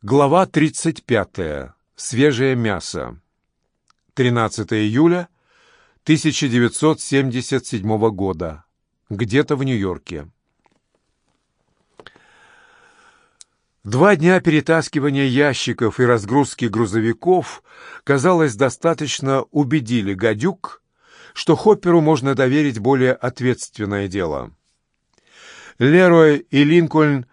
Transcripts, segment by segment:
Глава 35. Свежее мясо. 13 июля 1977 года. Где-то в Нью-Йорке. Два дня перетаскивания ящиков и разгрузки грузовиков, казалось, достаточно убедили гадюк, что Хопперу можно доверить более ответственное дело. Лерой и Линкольн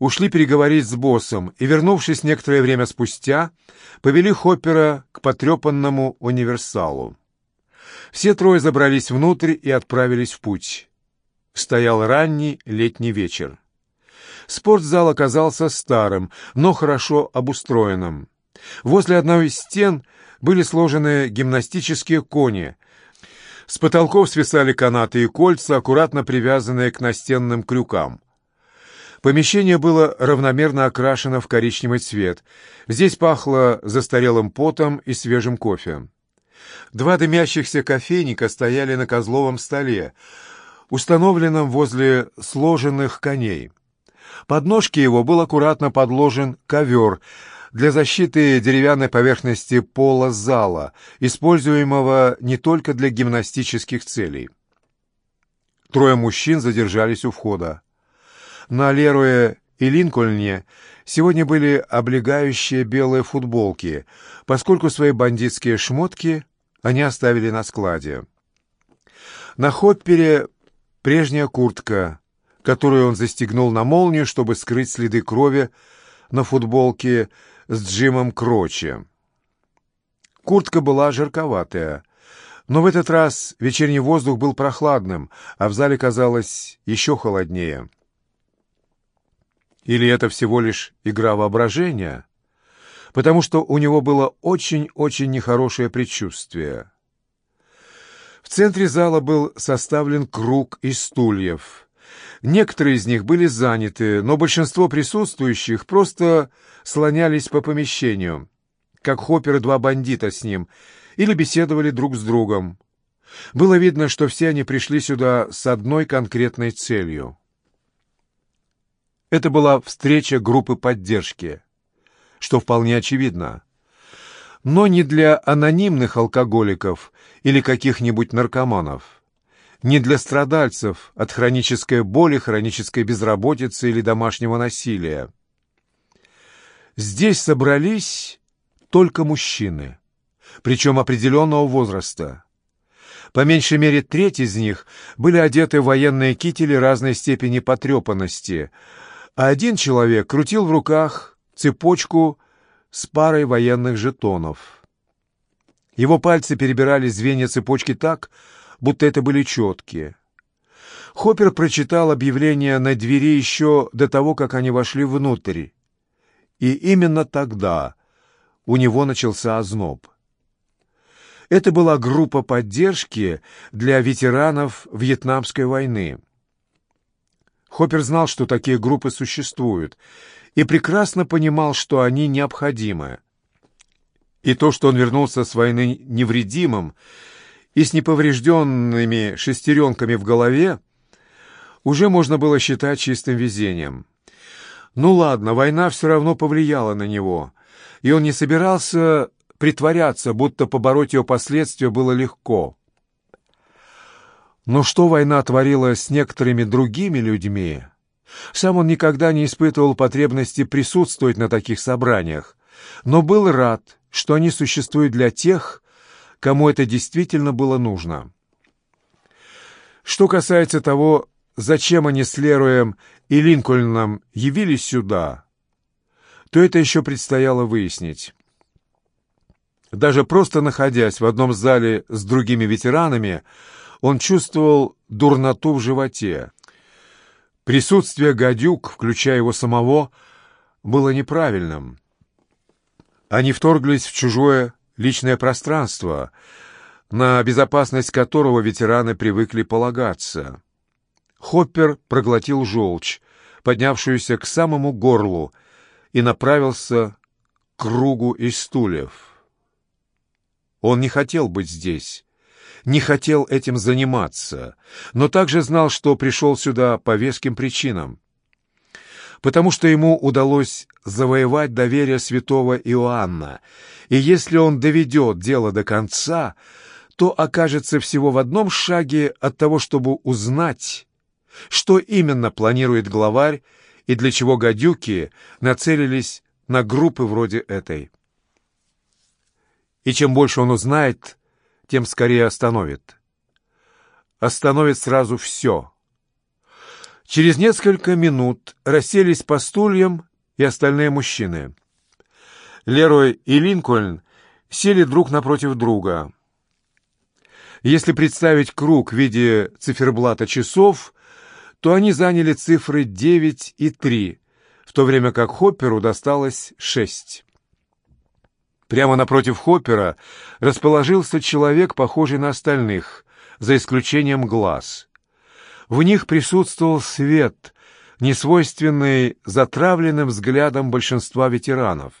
ушли переговорить с боссом и, вернувшись некоторое время спустя, повели Хоппера к потрепанному универсалу. Все трое забрались внутрь и отправились в путь. Стоял ранний летний вечер. Спортзал оказался старым, но хорошо обустроенным. Возле одной из стен были сложены гимнастические кони. С потолков свисали канаты и кольца, аккуратно привязанные к настенным крюкам. Помещение было равномерно окрашено в коричневый цвет. Здесь пахло застарелым потом и свежим кофе. Два дымящихся кофейника стояли на козловом столе, установленном возле сложенных коней. Под ножки его был аккуратно подложен ковер для защиты деревянной поверхности пола зала, используемого не только для гимнастических целей. Трое мужчин задержались у входа. На Леруе и Линкольне сегодня были облегающие белые футболки, поскольку свои бандитские шмотки они оставили на складе. На Хоппере прежняя куртка, которую он застегнул на молнию, чтобы скрыть следы крови на футболке с Джимом Крочи. Куртка была жарковатая, но в этот раз вечерний воздух был прохладным, а в зале казалось еще холоднее. Или это всего лишь игра воображения? Потому что у него было очень-очень нехорошее предчувствие. В центре зала был составлен круг из стульев. Некоторые из них были заняты, но большинство присутствующих просто слонялись по помещению, как Хоппер и два бандита с ним, или беседовали друг с другом. Было видно, что все они пришли сюда с одной конкретной целью. Это была встреча группы поддержки, что вполне очевидно. Но не для анонимных алкоголиков или каких-нибудь наркоманов. Не для страдальцев от хронической боли, хронической безработицы или домашнего насилия. Здесь собрались только мужчины, причем определенного возраста. По меньшей мере треть из них были одеты в военные кители разной степени потрепанности – а один человек крутил в руках цепочку с парой военных жетонов. Его пальцы перебирали звенья цепочки так, будто это были четкие. Хоппер прочитал объявление на двери еще до того, как они вошли внутрь. И именно тогда у него начался озноб. Это была группа поддержки для ветеранов Вьетнамской войны. Хоппер знал, что такие группы существуют, и прекрасно понимал, что они необходимы. И то, что он вернулся с войны невредимым и с неповрежденными шестеренками в голове, уже можно было считать чистым везением. Ну ладно, война все равно повлияла на него, и он не собирался притворяться, будто побороть ее последствия было легко. Но что война творила с некоторыми другими людьми? Сам он никогда не испытывал потребности присутствовать на таких собраниях, но был рад, что они существуют для тех, кому это действительно было нужно. Что касается того, зачем они с Леруем и Линкольном явились сюда, то это еще предстояло выяснить. Даже просто находясь в одном зале с другими ветеранами, он чувствовал дурноту в животе. Присутствие гадюк, включая его самого, было неправильным. Они вторглись в чужое личное пространство, на безопасность которого ветераны привыкли полагаться. Хоппер проглотил желчь, поднявшуюся к самому горлу, и направился к кругу из стульев. Он не хотел быть здесь не хотел этим заниматься, но также знал, что пришел сюда по веским причинам. Потому что ему удалось завоевать доверие святого Иоанна, и если он доведет дело до конца, то окажется всего в одном шаге от того, чтобы узнать, что именно планирует главарь и для чего гадюки нацелились на группы вроде этой. И чем больше он узнает, тем скорее остановит. Остановит сразу все. Через несколько минут расселись по стульям и остальные мужчины. Лерой и Линкольн сели друг напротив друга. Если представить круг в виде циферблата часов, то они заняли цифры 9 и 3, в то время как Хопперу досталось 6. Прямо напротив Хоппера расположился человек, похожий на остальных, за исключением глаз. В них присутствовал свет, несвойственный затравленным взглядом большинства ветеранов.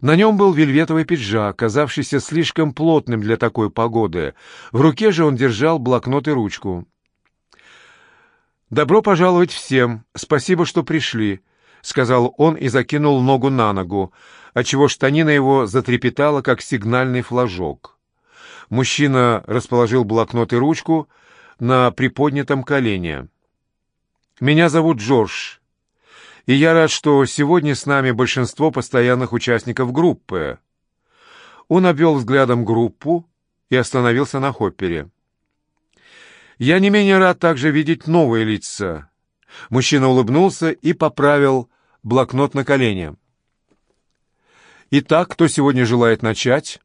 На нем был вельветовый пиджак, казавшийся слишком плотным для такой погоды. В руке же он держал блокнот и ручку. «Добро пожаловать всем! Спасибо, что пришли!» — сказал он и закинул ногу на ногу, отчего штанина его затрепетала, как сигнальный флажок. Мужчина расположил блокнот и ручку на приподнятом колене. «Меня зовут Джордж, и я рад, что сегодня с нами большинство постоянных участников группы». Он обвел взглядом группу и остановился на Хоппере. Я не менее рад также видеть новые лица. Мужчина улыбнулся и поправил блокнот на колени. Итак, кто сегодня желает начать?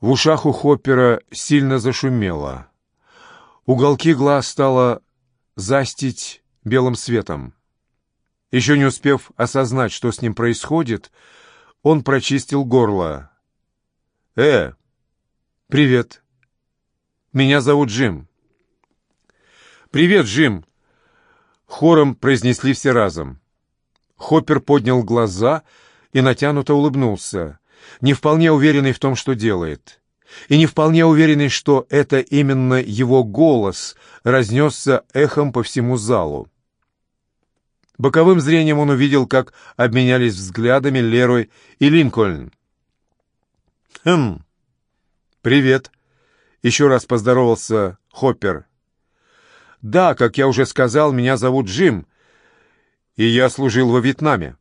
В ушах у Хоппера сильно зашумело. Уголки глаз стало застить белым светом. Еще не успев осознать, что с ним происходит, он прочистил горло. «Э, привет!» Меня зовут Джим». «Привет, Джим!» Хором произнесли все разом. Хоппер поднял глаза и натянуто улыбнулся, не вполне уверенный в том, что делает, и не вполне уверенный, что это именно его голос разнесся эхом по всему залу. Боковым зрением он увидел, как обменялись взглядами Лерой и Линкольн. «Хм, привет», еще раз поздоровался Хоппер. «Да, как я уже сказал, меня зовут Джим, и я служил во Вьетнаме».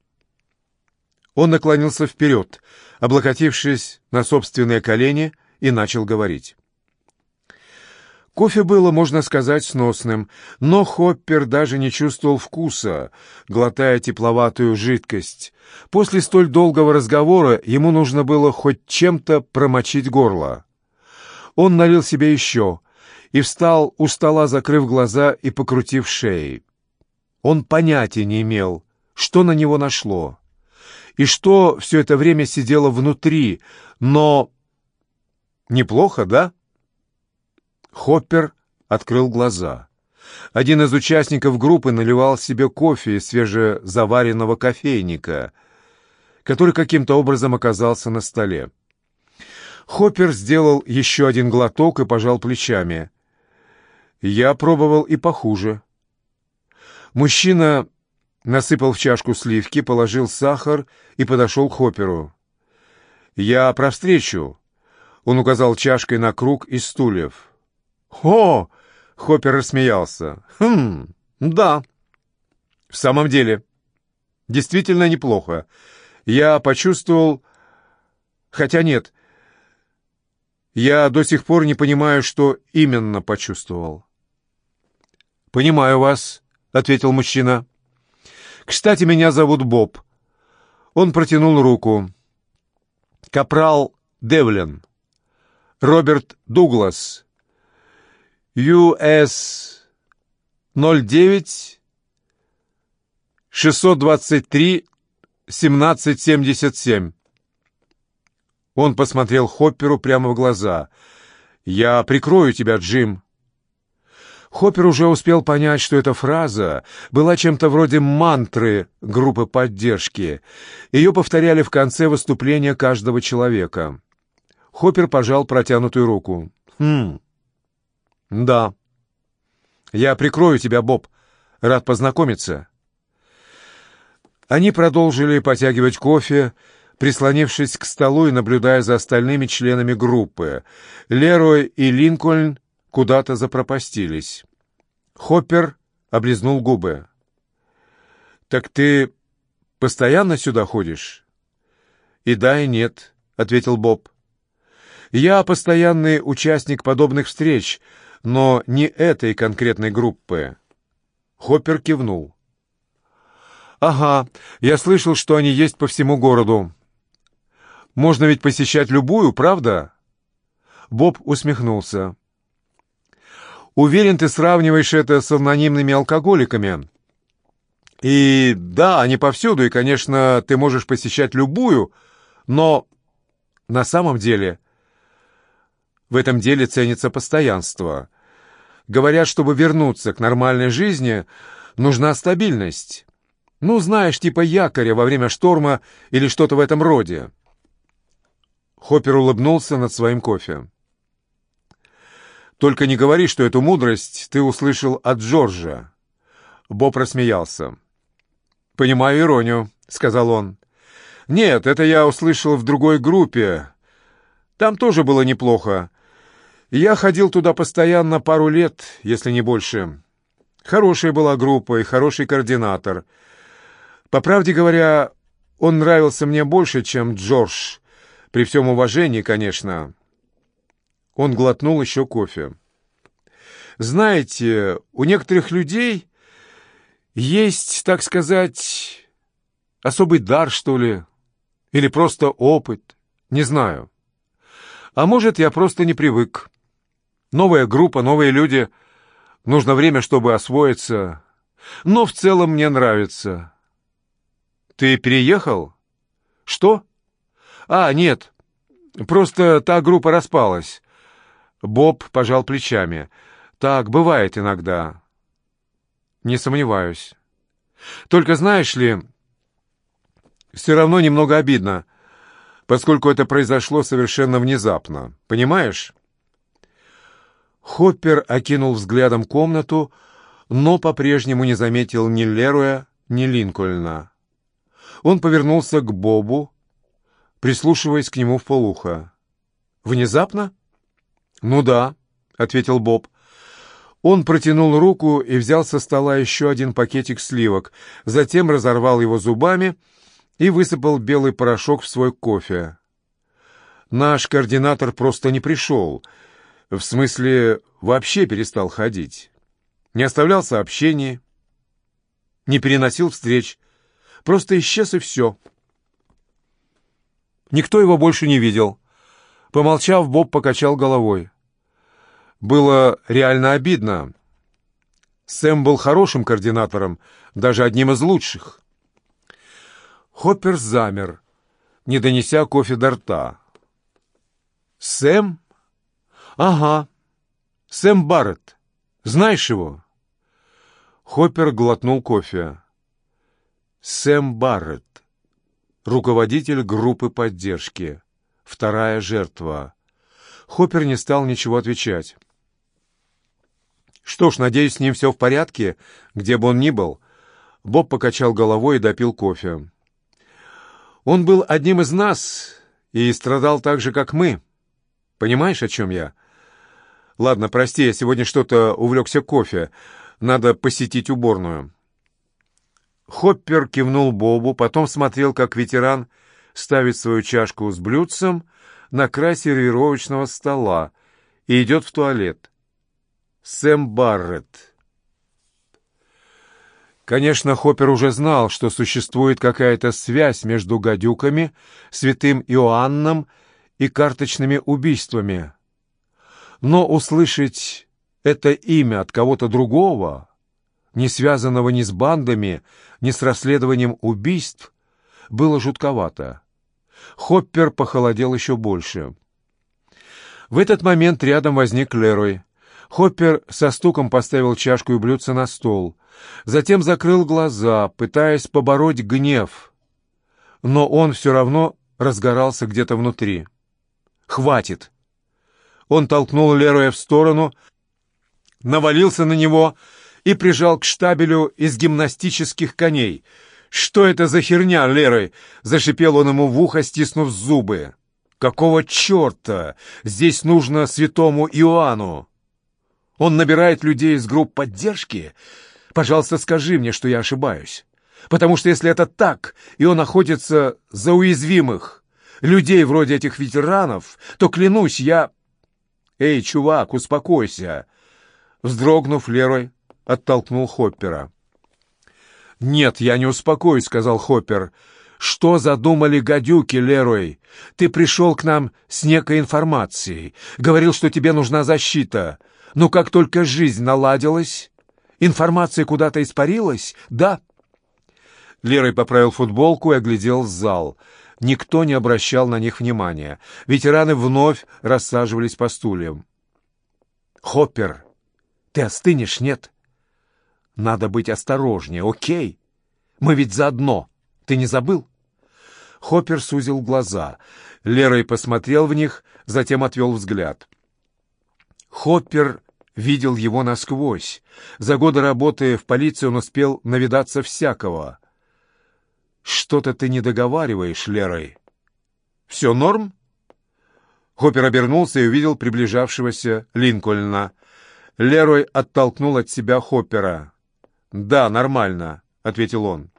Он наклонился вперед, облокотившись на собственные колени, и начал говорить. Кофе было, можно сказать, сносным, но Хоппер даже не чувствовал вкуса, глотая тепловатую жидкость. После столь долгого разговора ему нужно было хоть чем-то промочить горло. Он налил себе еще и встал у стола, закрыв глаза и покрутив шеей. Он понятия не имел, что на него нашло, и что все это время сидело внутри, но... Неплохо, да? Хоппер открыл глаза. Один из участников группы наливал себе кофе из свежезаваренного кофейника, который каким-то образом оказался на столе. Хоппер сделал еще один глоток и пожал плечами. Я пробовал и похуже. Мужчина насыпал в чашку сливки, положил сахар и подошел к Хопперу. «Я про встречу», — он указал чашкой на круг из стульев. «О!» — Хоппер рассмеялся. «Хм, да. В самом деле, действительно неплохо. Я почувствовал... Хотя нет, я до сих пор не понимаю, что именно почувствовал. «Понимаю вас», — ответил мужчина. «Кстати, меня зовут Боб». Он протянул руку. «Капрал Девлин. Роберт Дуглас. ЮС 09 623 1777. Он посмотрел Хопперу прямо в глаза. «Я прикрою тебя, Джим». Хоппер уже успел понять, что эта фраза была чем-то вроде мантры группы поддержки. Ее повторяли в конце выступления каждого человека. Хоппер пожал протянутую руку. «Хм... Да. Я прикрою тебя, Боб. Рад познакомиться». Они продолжили потягивать кофе, прислонившись к столу и наблюдая за остальными членами группы. Лерой и Линкольн куда-то запропастились. Хоппер облизнул губы. «Так ты постоянно сюда ходишь?» «И да, и нет», — ответил Боб. «Я постоянный участник подобных встреч, но не этой конкретной группы». Хоппер кивнул. «Ага, я слышал, что они есть по всему городу. Можно ведь посещать любую, правда?» Боб усмехнулся. «Уверен, ты сравниваешь это с анонимными алкоголиками. И да, они повсюду, и, конечно, ты можешь посещать любую, но на самом деле в этом деле ценится постоянство. Говорят, чтобы вернуться к нормальной жизни, нужна стабильность». Ну, знаешь, типа якоря во время шторма или что-то в этом роде. Хоппер улыбнулся над своим кофе. «Только не говори, что эту мудрость ты услышал от Джорджа». Боб рассмеялся. «Понимаю иронию», — сказал он. «Нет, это я услышал в другой группе. Там тоже было неплохо. Я ходил туда постоянно пару лет, если не больше. Хорошая была группа и хороший координатор — по правде говоря, он нравился мне больше, чем Джордж. При всем уважении, конечно. Он глотнул еще кофе. Знаете, у некоторых людей есть, так сказать, особый дар, что ли, или просто опыт, не знаю. А может, я просто не привык. Новая группа, новые люди. Нужно время, чтобы освоиться. Но в целом мне нравится. «Ты переехал?» «Что?» «А, нет. Просто та группа распалась». Боб пожал плечами. «Так бывает иногда». «Не сомневаюсь. Только знаешь ли, все равно немного обидно, поскольку это произошло совершенно внезапно. Понимаешь?» Хоппер окинул взглядом комнату, но по-прежнему не заметил ни Леруя, ни Линкольна. Он повернулся к Бобу, прислушиваясь к нему в полухо. «Внезапно?» «Ну да», — ответил Боб. Он протянул руку и взял со стола еще один пакетик сливок, затем разорвал его зубами и высыпал белый порошок в свой кофе. «Наш координатор просто не пришел. В смысле, вообще перестал ходить. Не оставлял сообщений, не переносил встреч. Просто исчез и все. Никто его больше не видел. Помолчав, Боб покачал головой. Было реально обидно. Сэм был хорошим координатором, даже одним из лучших. Хоппер замер, не донеся кофе до рта. «Сэм? Ага. Сэм Барретт. Знаешь его?» Хоппер глотнул кофе. Сэм Барретт, руководитель группы поддержки, вторая жертва. Хоппер не стал ничего отвечать. «Что ж, надеюсь, с ним все в порядке, где бы он ни был». Боб покачал головой и допил кофе. «Он был одним из нас и страдал так же, как мы. Понимаешь, о чем я?» «Ладно, прости, я сегодня что-то увлекся кофе. Надо посетить уборную». Хоппер кивнул Бобу, потом смотрел, как ветеран ставит свою чашку с блюдцем на край сервировочного стола и идет в туалет. Сэм Барретт. Конечно, Хоппер уже знал, что существует какая-то связь между гадюками, святым Иоанном и карточными убийствами. Но услышать это имя от кого-то другого не связанного ни с бандами, ни с расследованием убийств, было жутковато. Хоппер похолодел еще больше. В этот момент рядом возник Лерой. Хоппер со стуком поставил чашку и блюдце на стол. Затем закрыл глаза, пытаясь побороть гнев. Но он все равно разгорался где-то внутри. «Хватит!» Он толкнул Лероя в сторону, навалился на него и прижал к штабелю из гимнастических коней. «Что это за херня, Лерой?» — зашипел он ему в ухо, стиснув зубы. «Какого черта? Здесь нужно святому Иоанну!» Он набирает людей из групп поддержки? Пожалуйста, скажи мне, что я ошибаюсь. Потому что если это так, и он находится за уязвимых людей вроде этих ветеранов, то, клянусь, я... Эй, чувак, успокойся. Вздрогнув, Лерой оттолкнул Хоппера. «Нет, я не успокоюсь», — сказал Хоппер. «Что задумали гадюки, Лерой? Ты пришел к нам с некой информацией. Говорил, что тебе нужна защита. Но как только жизнь наладилась, информация куда-то испарилась, да?» Лерой поправил футболку и оглядел зал. Никто не обращал на них внимания. Ветераны вновь рассаживались по стульям. «Хоппер, ты остынешь, нет?» «Надо быть осторожнее, окей? Мы ведь заодно. Ты не забыл?» Хоппер сузил глаза. Лерой посмотрел в них, затем отвел взгляд. Хоппер видел его насквозь. За годы работы в полиции он успел навидаться всякого. «Что-то ты не договариваешь, Лерой». «Все норм?» Хоппер обернулся и увидел приближавшегося Линкольна. Лерой оттолкнул от себя Хоппера. «Да, нормально», — ответил он.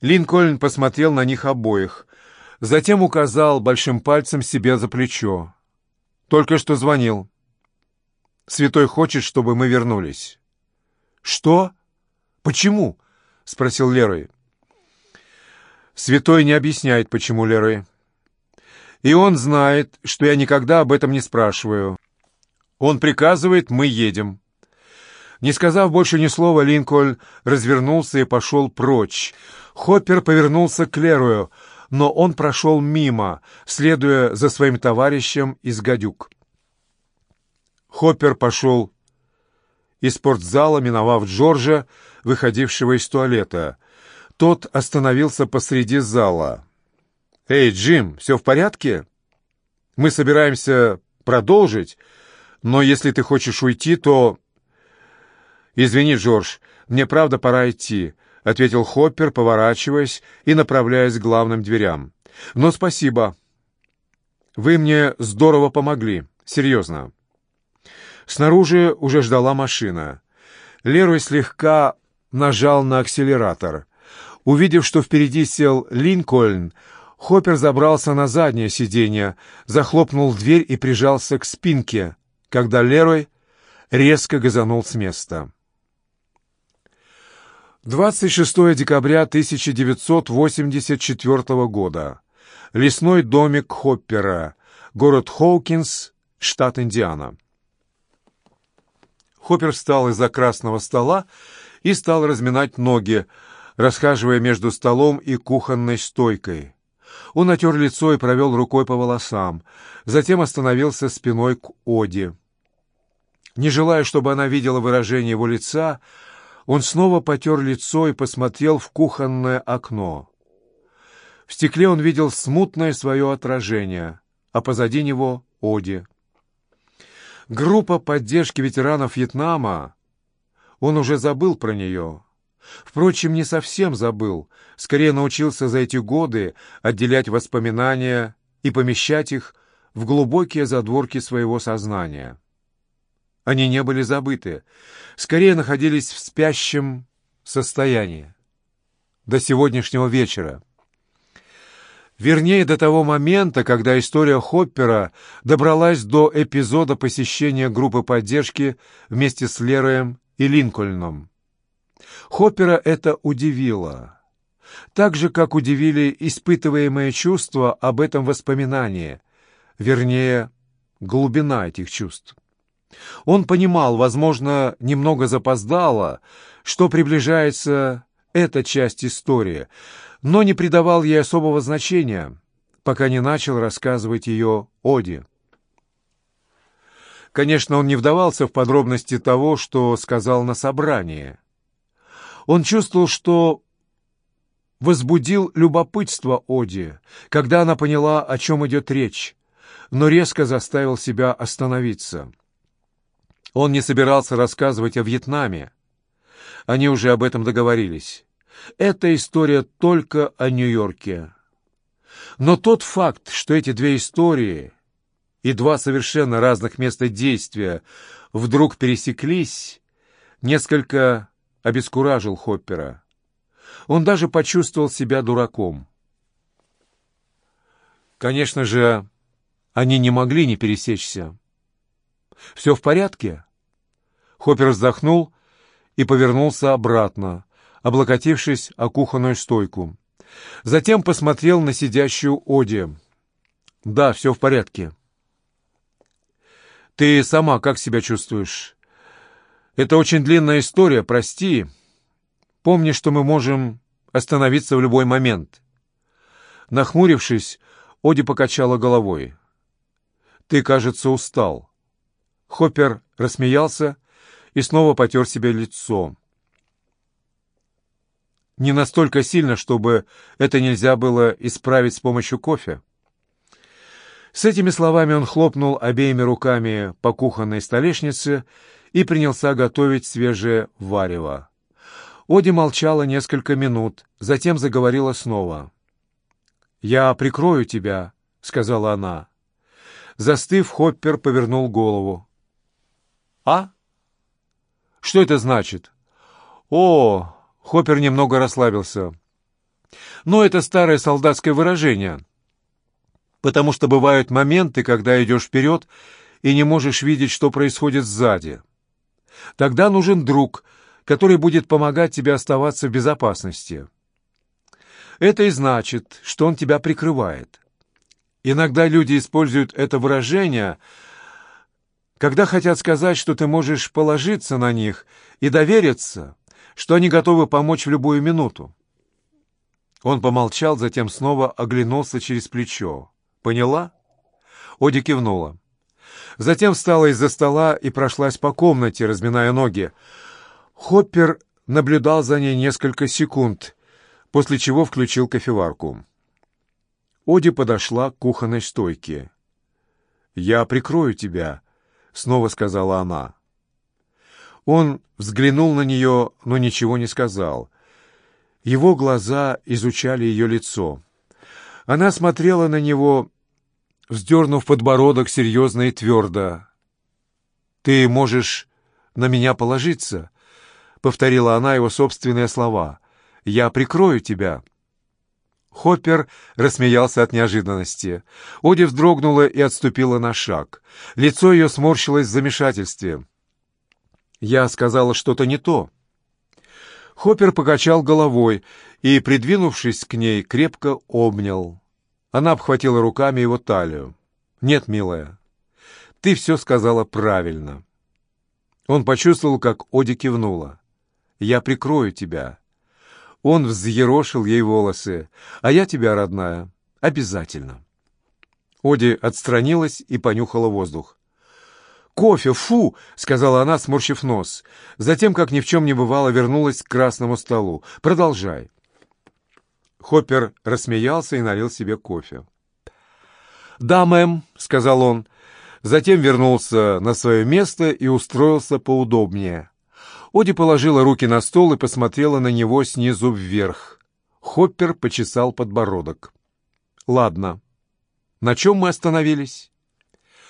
Линкольн посмотрел на них обоих, затем указал большим пальцем себе за плечо. «Только что звонил. Святой хочет, чтобы мы вернулись». «Что? Почему?» — спросил Лерой. Святой не объясняет, почему Лерой. И он знает, что я никогда об этом не спрашиваю. Он приказывает, мы едем. Не сказав больше ни слова, Линкольн развернулся и пошел прочь. Хоппер повернулся к Лерою, но он прошел мимо, следуя за своим товарищем из гадюк. Хоппер пошел из спортзала, миновав Джорджа, выходившего из туалета. Тот остановился посреди зала. «Эй, Джим, все в порядке? Мы собираемся продолжить, но если ты хочешь уйти, то...» «Извини, Джордж, мне правда пора идти», — ответил Хоппер, поворачиваясь и направляясь к главным дверям. «Но спасибо. Вы мне здорово помогли. Серьезно». Снаружи уже ждала машина. Лерой слегка нажал на акселератор. Увидев, что впереди сел Линкольн, Хоппер забрался на заднее сиденье, захлопнул дверь и прижался к спинке, когда Лерой резко газанул с места. 26 декабря 1984 года. Лесной домик Хоппера. Город Хоукинс, штат Индиана. Хоппер встал из-за красного стола и стал разминать ноги, расхаживая между столом и кухонной стойкой. Он отер лицо и провел рукой по волосам, затем остановился спиной к Оде. Не желая, чтобы она видела выражение его лица, он снова потер лицо и посмотрел в кухонное окно. В стекле он видел смутное свое отражение, а позади него — Оди. Группа поддержки ветеранов Вьетнама, он уже забыл про нее. Впрочем, не совсем забыл, скорее научился за эти годы отделять воспоминания и помещать их в глубокие задворки своего сознания. Они не были забыты, скорее находились в спящем состоянии. До сегодняшнего вечера. Вернее, до того момента, когда история Хоппера добралась до эпизода посещения группы поддержки вместе с Лероем и Линкольном. Хоппера это удивило. Так же, как удивили испытываемые чувства об этом воспоминании, вернее, глубина этих чувств. Он понимал, возможно, немного запоздало, что приближается эта часть истории, но не придавал ей особого значения, пока не начал рассказывать ее Оди. Конечно, он не вдавался в подробности того, что сказал на собрании. Он чувствовал, что возбудил любопытство Оди, когда она поняла, о чем идет речь, но резко заставил себя остановиться. Он не собирался рассказывать о Вьетнаме. Они уже об этом договорились. Эта история только о Нью-Йорке. Но тот факт, что эти две истории и два совершенно разных места действия вдруг пересеклись, несколько обескуражил Хоппера. Он даже почувствовал себя дураком. Конечно же, они не могли не пересечься. «Все в порядке?» Хоппер вздохнул и повернулся обратно, облокотившись о кухонную стойку. Затем посмотрел на сидящую Оди. «Да, все в порядке». «Ты сама как себя чувствуешь?» «Это очень длинная история, прости. Помни, что мы можем остановиться в любой момент». Нахмурившись, Оди покачала головой. «Ты, кажется, устал». Хоппер рассмеялся и снова потер себе лицо. Не настолько сильно, чтобы это нельзя было исправить с помощью кофе. С этими словами он хлопнул обеими руками по кухонной столешнице и принялся готовить свежее варево. Оди молчала несколько минут, затем заговорила снова. «Я прикрою тебя», — сказала она. Застыв, Хоппер повернул голову. «А? Что это значит?» «О!» — Хоппер немного расслабился. «Ну, это старое солдатское выражение. Потому что бывают моменты, когда идешь вперед и не можешь видеть, что происходит сзади. Тогда нужен друг, который будет помогать тебе оставаться в безопасности. Это и значит, что он тебя прикрывает. Иногда люди используют это выражение, когда хотят сказать, что ты можешь положиться на них и довериться, что они готовы помочь в любую минуту. Он помолчал, затем снова оглянулся через плечо. «Поняла?» Оди кивнула. Затем встала из-за стола и прошлась по комнате, разминая ноги. Хоппер наблюдал за ней несколько секунд, после чего включил кофеварку. Оди подошла к кухонной стойке. «Я прикрою тебя», — снова сказала она. Он взглянул на нее, но ничего не сказал. Его глаза изучали ее лицо. Она смотрела на него, вздернув подбородок серьезно и твердо. «Ты можешь на меня положиться», — повторила она его собственные слова. «Я прикрою тебя». Хоппер рассмеялся от неожиданности. Оди вздрогнула и отступила на шаг. Лицо ее сморщилось в замешательстве. «Я сказала что-то не то». Хоппер покачал головой и, придвинувшись к ней, крепко обнял. Она обхватила руками его талию. «Нет, милая, ты все сказала правильно». Он почувствовал, как Оди кивнула. «Я прикрою тебя. Он взъерошил ей волосы. «А я тебя, родная, обязательно». Оди отстранилась и понюхала воздух. «Кофе, фу!» — сказала она, сморщив нос. Затем, как ни в чем не бывало, вернулась к красному столу. «Продолжай». Хоппер рассмеялся и налил себе кофе. «Да, мэм», — сказал он. Затем вернулся на свое место и устроился поудобнее. Оди положила руки на стол и посмотрела на него снизу вверх. Хоппер почесал подбородок. «Ладно. На чем мы остановились?»